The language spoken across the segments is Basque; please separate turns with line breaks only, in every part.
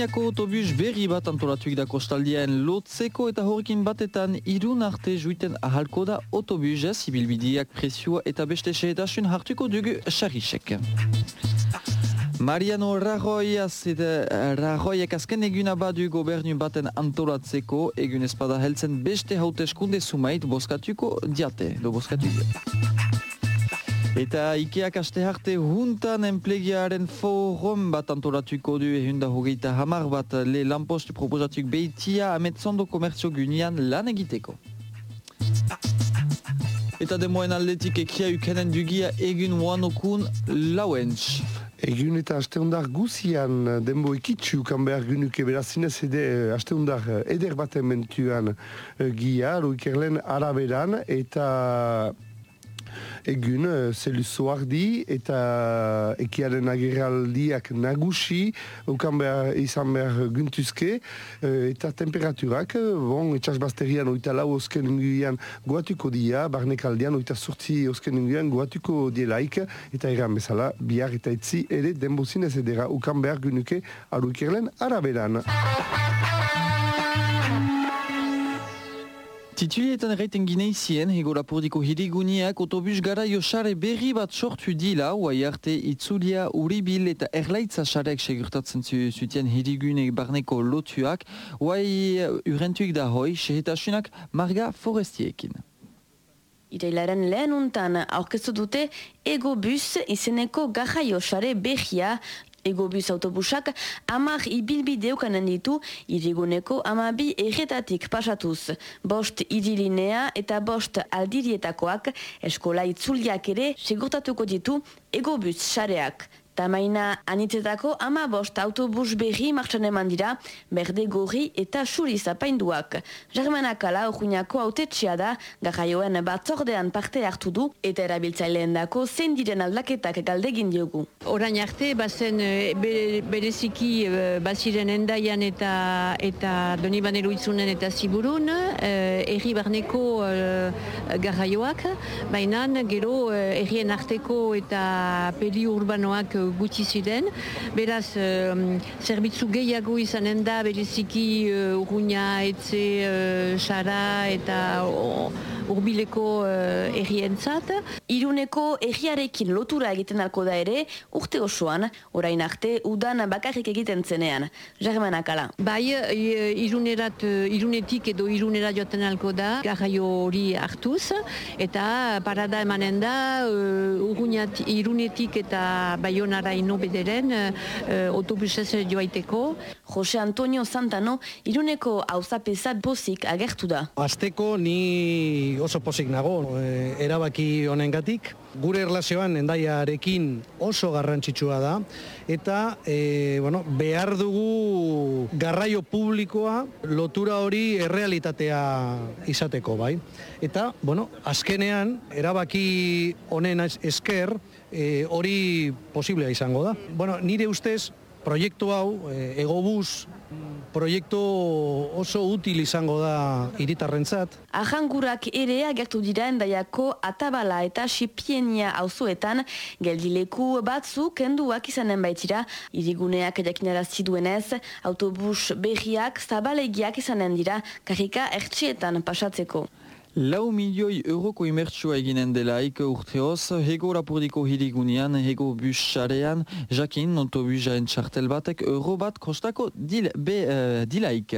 Espainiako autobus berri bat antolatuik da kostaldian lotzeko eta horrekin batetan irun arte juiten ahalko da autobusez ibilbidiak presioa eta beste sehetasun hartuko dugu xarrisek. Mariano Rajoy Rajoyek azken eguna badu gobernu baten antolatzeko. Egun espada heltzen beste hauteskunde sumait boskatuko diate, do boskatu Eta Ikeak aste harte huntan enplegiaren forum bat antolatuko du ehunda hogeita hamar bat le lanpostu proposatuk behitia ametzondo komertzio gunean lan egiteko. Eta demoen aldetik ekia ukenen dugia egun wanokun lauentz.
Egun eta asteundar guzian denbo ikitsu kan behar gynuke berazinez ede asteundar eder baten mentuan gia, loikerlen araberan eta egun uh, zelu eta ekiaren agerraldiak nagusi ukan behar izan behar guntuzke uh, eta temperaturak bon, etxas basterian oita lau osken inguian goatuko dia, barnek aldean oita sortzi osken inguian goatuko dielaik eta egan bezala bihar eta etzi ere denbozin ez edera ukan behar gunuke aruikerlen araberan
Titulietan reiten gineizien, hego lapurdiko hiriguniak autobus gara josare berri bat sortu dila, uai arte itzulia uribil eta erlaitza sarek segurtatzen zuten hirigune barneko lotuak, uai urentuik da hoi, sehetasunak marga forestiekin.
Irailaren lehen untan aurkeztu dute Ego Bus izeneko gaja josare behia Egobus autobusak amak ibilbideukanen ditu iriguneko amabi erretatik pasatuz. Bost idilinea eta bost aldirietakoak eskola itzuliak ere segurtatuko ditu egobus sareak. Tamaina anitzetako ama bost autobus berri martxan eman dira, berde gorri eta suri zapainduak. Germanak ala orguinako autetxea da, garraioen batzordean parte hartu du, eta erabiltzaileen dako zein diren aldaketak galdegin diogu.
Orain arte, bazen eh, bereziki eh, baziren endaian eta eta doni banero itzunen eta ziburun, eh, erri barneko garraioak, baina gero errien arteko eta peli urbanoak gutxi ziren. Beraz, zerbitzu gehiago izanen da, bereziki uh, urruina, etze, uh, xara eta urbileko uh, errientzat.
Iruneko erriarekin lotura egiten alko da ere, urte osoan, orain arte, udan bakarrik egiten zenean. Jarmanak ala.
Bai, irunerat, irunetik edo irunera joaten alko da, garraio hori hartuz, eta parada emanen da, uh, irunetik eta baionara ino bederen, uh, autobusez joaiteko.
Jose Antonio Santano, iruneko hauzapezat bozik agertu da.
Azteko ni oso pozik nago, e, erabaki honengatik. Gure erlazioan endaiarekin oso garrantzitsua da, eta e, bueno, behar dugu garraio publikoa lotura hori errealitatea izateko, bai. Eta, bueno, azkenean, erabaki honen esker, e, hori posiblea izango da. Bueno, nire ustez, proiektu hau, e, egobus, proiektu oso util izango da iritarrentzat.
Ajangurak ere agertu dira endaiako atabala eta sipienia auzoetan geldileku batzu kenduak izanen baitira iriguneak jakinara ziduenez autobus berriak zabalegiak izanen dira karika ertsietan pasatzeko.
Lau milioi euroko imertsua eginen delaik urteoz, hego rapurdiko hirigunean, hego bus xarean, jakin, autobusaren txartel batek, euro bat kostako dil, be, uh, dilaik.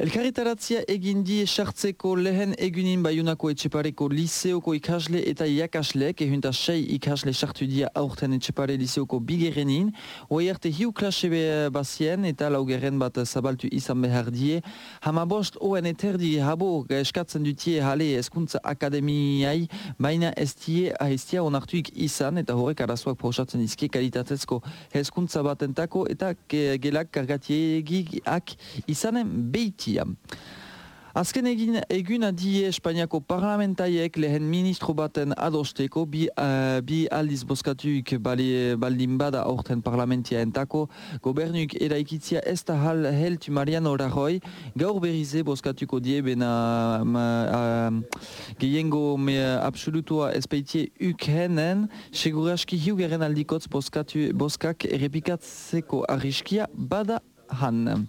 Elkarritaratzia egin die sartzeko lehen egunin baiunako etxepareko liseoko ikasle eta iakasleek ehunta sei ikasle sartu dia aurten etxepare liseoko bigerenin, hoi arte hiu klase bazien eta laugerren bat zabaltu izan behar die. Hama bost oen eterdi habo eskatzen dutie hale eskuntza akademiai, baina ez die ahestia onartuik izan eta horrek arazoak pausatzen izke kalitatezko eskuntza batentako eta gelak kargatiegiak izanen beiti. Azken egin egun adie Espainiako parlamentaiek lehen ministro baten adosteko bi, uh, bi aldiz boskatuik bali, baldin bada aurten parlamentia entako gobernuik eraikitzia ez da hal heltu Mariano Rajoy. Gaur berrize boskatuko die bena uh, gehiengo me absolutua espeitie ukhenen seguraski hiugeren aldikotz boskatu, boskak errepikatzeko arriskia bada han.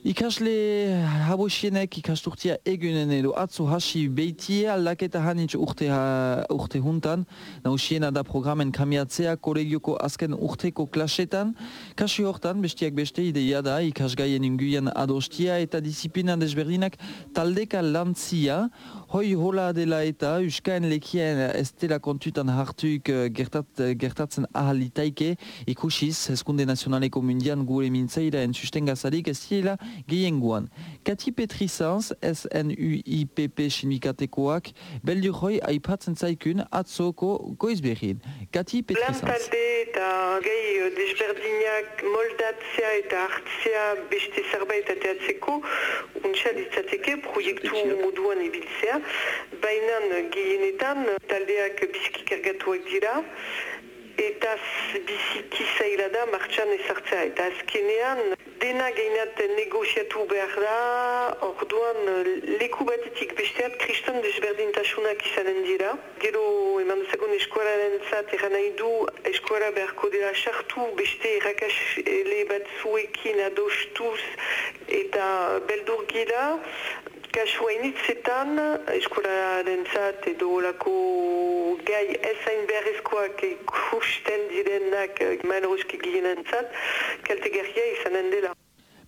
Ikasle habosienek ikasturtia egunen edo atzo hasi beitie aldaketa hanitz urte, ha, urte juntan. Nausiena da programen kamiatzea kolegioko azken urteko klasetan. Kasi hortan bestiak beste ideia da ikasgaien inguian adostia eta disiplina desberdinak taldeka lantzia. Hoi hola dela eta uskaen lekien ez dela kontutan hartuik eh, gertat, gertatzen ahalitaike ikusiz hezkunde nazionaleko mundian gure mintzaira en sustengazarik ez dira gehiengoan. Kati Petrizanz, SNUIPP chimikatekoak, beldur hoi aipatzen zaikun atzoko goizberin. Kati Petrizanz.
Lan talde eta gehi desberdinak moldatzea eta hartzea beste zerbait ateatzeko, untsa ditzateke proiektu moduan ibiltzea, baina gehienetan taldeak biziki kargatuak dira, eta biziki zaila da martxan ezartzea. Eta azkenean dena gainat negoziatu behar da, orduan leku batetik besteat kriston desberdintasunak izanen dira. Gero eman dezagun eskuararen zat eran nahi du eskuara beharko dela sartu beste errakasle batzuekin adostuz eta beldur gila. Kasu hainitzetan, eskolaren zat edo olako gai ezain beharrezkoak ikusten direnak mainoroski gienen zat, kaltegarria izanen dela.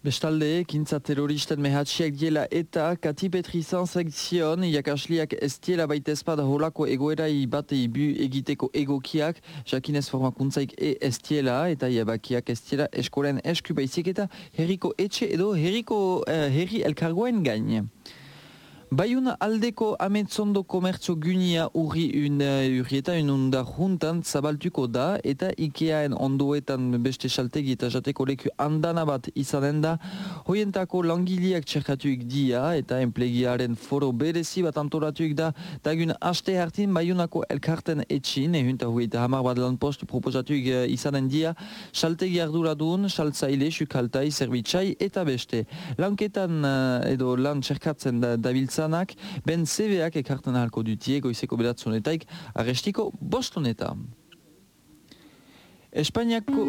Bestalde, kintza terroristen mehatxiak diela eta Kati Petrizan sekzion jakasliak ez diela baita espada holako egoerai bate ibu egiteko egokiak, jakinez formakuntzaik e ez diela eta iabakiak ez diela eskolen esku baizik eta herriko etxe edo herriko uh, herri elkargoen gain. Baiuna aldeko ametzondo komertzio gunia urri un uh, urrieta un undar juntan zabaltuko da eta Ikeaen ondoetan beste saltegi eta jateko leku andana bat izanen da. Hoientako langileak txerkatuik dia eta enplegiaren foro berezi bat antolatuik da. Dagun haste hartin baiunako elkarten etxin ehunta hogeita hamar bat lan postu proposatuik uh, izanen dia. Saltegi arduradun, saltzaile, sukaltai, zerbitxai eta beste. Lanketan uh, edo lan txerkatzen da, dabiltza izanak, ben zebeak ekartan halko dutie goizeko beratzonetaik arrestiko bostoneta. Espainiako...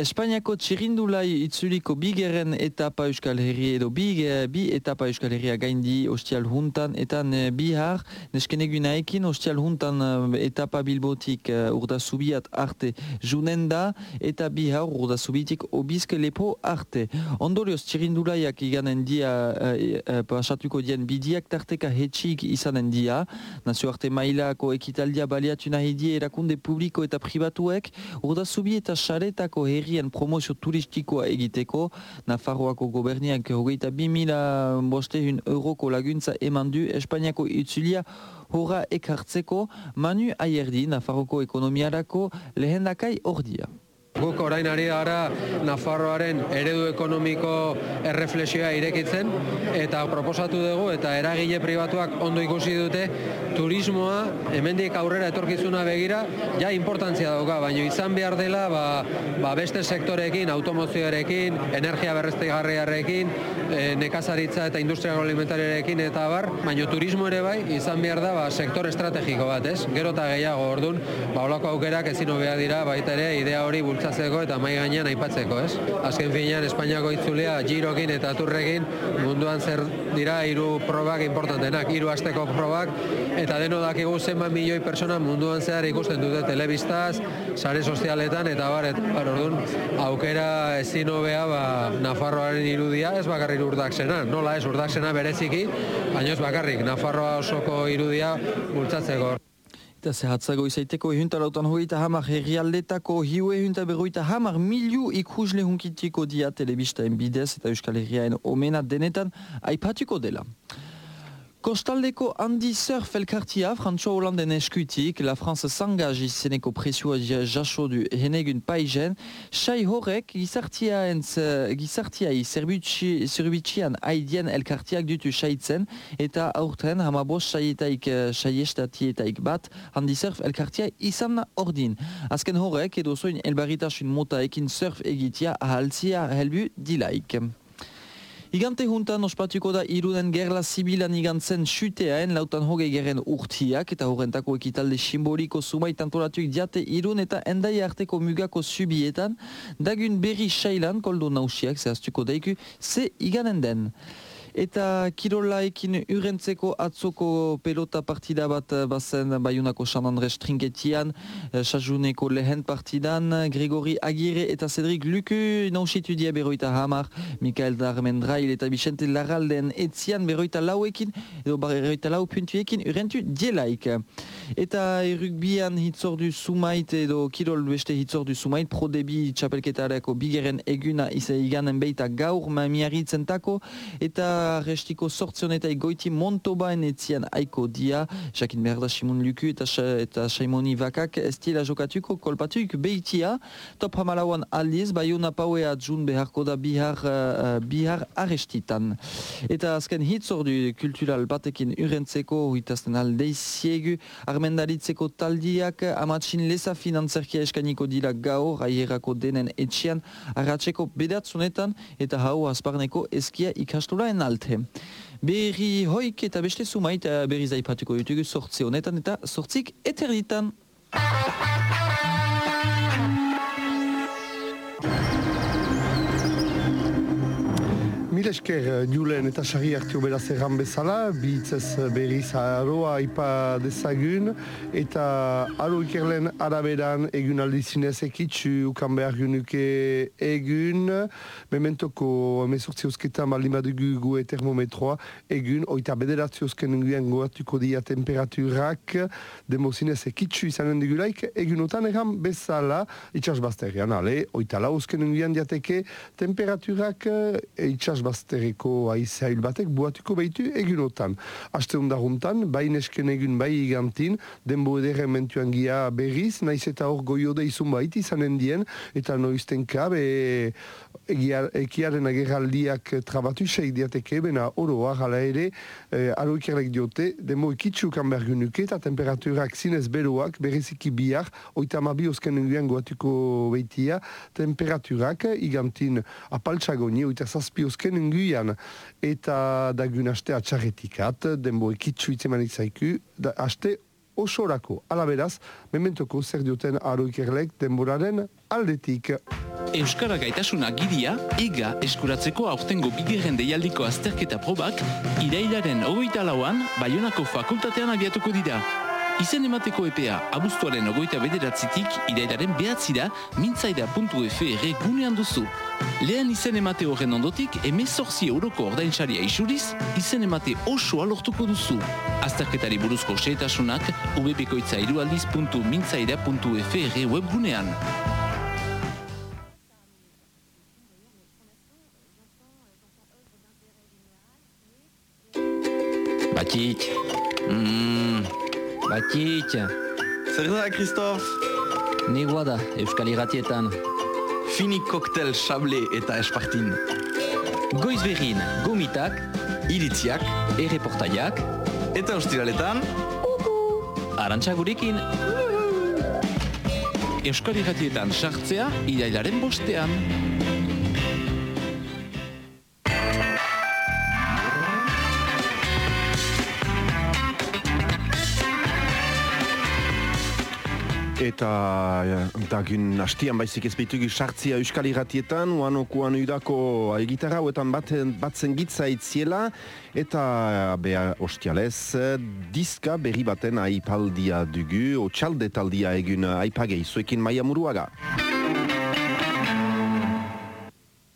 Espainiako txirindulai itzuliko bigeren etapa Euskal Herri edo bi, bi etapa Euskal Herria gaindi ostial juntan eta bihar neskenegunaekin ostial juntan etapa bilbotik uh, urda subiat arte junenda eta bihar urda subitik obizke lepo arte. Ondorioz txirindulaiak iganen dia uh, uh, pasatuko dien bidiak tarteka hetxik izanen dia. Nazioarte mailako ekitaldia baliatu nahi die erakunde publiko eta privatuek urda subi eta xaretako herri herrien promozio turistikoa egiteko, Nafarroako goberniak hogeita bi mila bostehun euroko laguntza eman du Espainiako itzulia horra ekartzeko Manu Ayerdi, Nafarroko ekonomiarako lehendakai ordia.
Guk orain ari gara Nafarroaren eredu ekonomiko erreflexioa irekitzen eta proposatu dugu eta eragile pribatuak ondo ikusi dute turismoa hemendik aurrera etorkizuna begira ja importantzia dauka, baina izan behar dela ba, ba beste sektorekin, automozioarekin, energia berreztegarriarekin, e, nekazaritza eta industria agroalimentariarekin eta bar, baina turismo ere bai izan behar da ba, sektor estrategiko bat, ez? Gero eta gehiago ordun, ba holako aukerak ezin hobea dira baita ere idea hori bultzatzeko eta mai gainean aipatzeko, ez? Azken finean Espainiako itzulea girokin eta turrekin munduan zer dira hiru probak importantenak, hiru asteko probak eta deno dakigu zenbat milioi persona munduan zehar ikusten dute telebistaz, sare sozialetan eta bar, et, bar orduan, aukera ezin hobea ba, Nafarroaren irudia ez bakarrik urdaksena, nola ez urdaksena bereziki, baina ez bakarrik Nafarroa osoko irudia bultzatzeko.
Eta zehatzago izaiteko ehuntarautan hogeita hamar herrialdetako hiu ehunta berroita hamar miliu ikusle hunkitiko dia telebistaen bidez eta Euskal Herriaen omena denetan aipatuko dela. Kostaldeko handi surf elkartia Frantsoa Hollanden eskutik, la France s'engage izeneko presioa jaso du henegun paizen, sai horrek gizartiai zerbitxian haidien elkartiak dutu saitzen eta aurten hamabos saietaik saiestatietaik bat handi surf elkartia izan ordin. Azken horrek edo zoin elbaritasun motaekin surf egitia ahaltzia helbu dilaik. Igante juntan ospatuko da iruden gerla zibilan igantzen xuteaen lautan hogei geren urtiak eta horrentako ekitalde simboliko sumait antolatuik diate irun eta endai arteko mugako subietan dagun berri sailan koldo nausiak zehaztuko daiku ze iganen den. Eta kirolaekin urentzeko atzoko pelota partida bat eh, bazen Bayunako San Andres Trinketian, Sajuneko eh, lehen partidan, Grigori Agire eta Cedric Luku nausitu dia beroita hamar, Mikael Darmendrail eta Vicente Larralden etzian beroita lauekin, edo beroita lau puntuekin urentu dielaik. Eta errukbian hitzordu sumait edo kirol beste hitzordu sumait, prodebi txapelketareko bigeren eguna isa iganen beita gaur mamiaritzen tako, eta restiko sortzionetai goiti Montobaen etzian aiko dia, jakin behar da Simon Luku eta, eta Simoni Vakak estiela jokatuko kolpatuik behitia, top hamalauan aldiz, baiuna pauea jun beharko da bihar, uh, bihar arestitan. Eta azken hitzordu kultural batekin urentzeko, huitazten aldeiziegu, armendaritzeko taldiak, amatsin lesa finanzerkia eskaniko dila gaur, aierako denen etxian, arratseko bedatzunetan, eta hau asparneko eskia ikastolaen alte. Berri hoik eta beste sumait berri zaipatuko ditugu sortzi honetan eta sortzik eterditan.
Mil esker Julen eta Sari hartio beraz erran bezala, bihitzez berriz aroa ipa dezagun, eta aro ikerlen araberan egun aldizinez ekitzu ukan behar gunuke egun, mementoko emezortzi eusketan baldin badugu gu termometroa, egun, oita bederatzi eusken nguien goatuko dia temperaturak, demozinez ekitzu izanen digulaik, egunotan erran bezala, itxas bazterian, ale, oita lau eusken nguien diateke temperaturak, itxas baztereko aizail batek buatuko behitu egunotan. Aste hundaruntan, bai nesken egun bai igantin, denbo edere mentuan gia berriz, naiz eta hor goiode izun baiti izanen dien, eta noizten kabe ekiaren agerraldiak trabatu seik diateke, bena oroa gala ere, e, alo ikerlek diote, denbo ikitsukan bergunuke, eta temperaturak zinez beroak, berriziki bihar, oita mabi osken eguan goatuko behitia, temperaturak igantin apaltsagoni, oita zazpi osken azken eta dagun aste atxarretikat, denbo ekitzu itzeman izaiku, da aste osorako. Ala beraz, mementoko zer dioten aro ikerlek denboraren aldetik.
Euskara gaitasuna gidia, ega eskuratzeko aurtengo bigeren deialdiko azterketa probak, irailaren ogoita lauan, Bayonako fakultatean abiatuko dira. Izen emateko EPA abuztuaren ogoita bederatzitik irailaren behatzira mintzaira.fr gunean duzu. Lehen izen emate horren ondotik, emezorzi euroko ordainsaria isuriz, izen emate osoa lortuko duzu. Azterketari buruzko seetasunak ubebikoitza irualdiz.mintzaira.fr webgunean.
Batik. Mm. Batik.
Zer da, Kristof?
Ni guada, Euskal Iratietan.
Fini koktel sable eta espartin.
Goiz berrin, gomitak,
iritziak,
erreportaiak,
eta ostiraletan,
arantxa gurekin.
Euskal Iratietan sartzea, irailaren bostean.
Eta dagun hastian baizik ez behitugu sartzia euskal irratietan, uanokuan udako gitarra hauetan batzen, gitza itziela, eta beha ostialez, diska berri baten aipaldia dugu, o txalde taldia egun aipagei, zuekin maia muruaga.